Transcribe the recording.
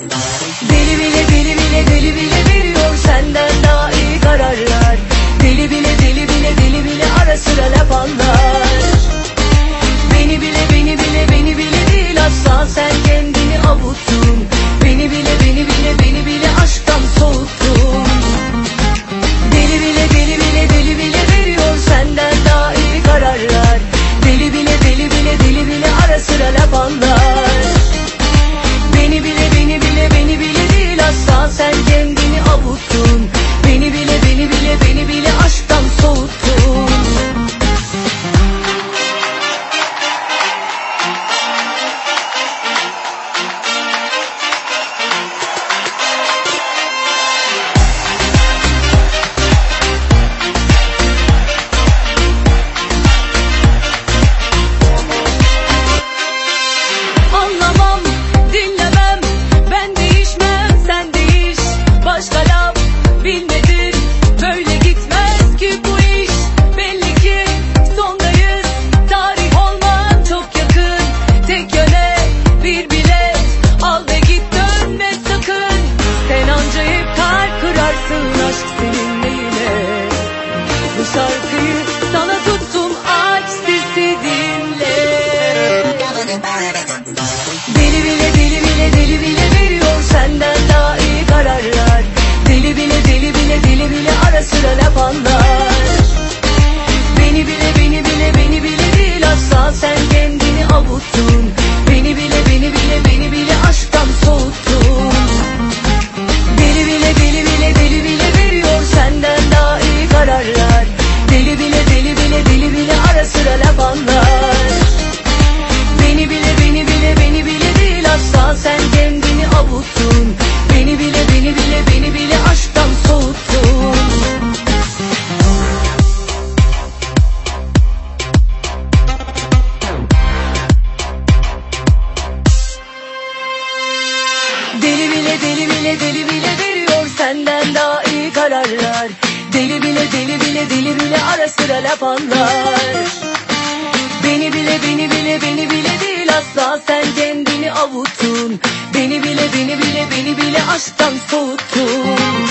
Deli bile deli bile deli bile veriyor senden daha iyi kararlar. bir bilet Al ve git dönme sakın. Sen anca hep kalp kırarsın aşk seninle yine. Bu şarkıyı sana tuttum aç sesi dinle. Deli bile deli bile deli bile. deli bile deli bile veriyor senden daha iyi kararlar. Deli bile deli bile deli bile ara sıra laf anlar. Beni bile beni bile beni bile değil asla sen kendini avutun. Beni bile beni bile beni bile aşktan soğuttun.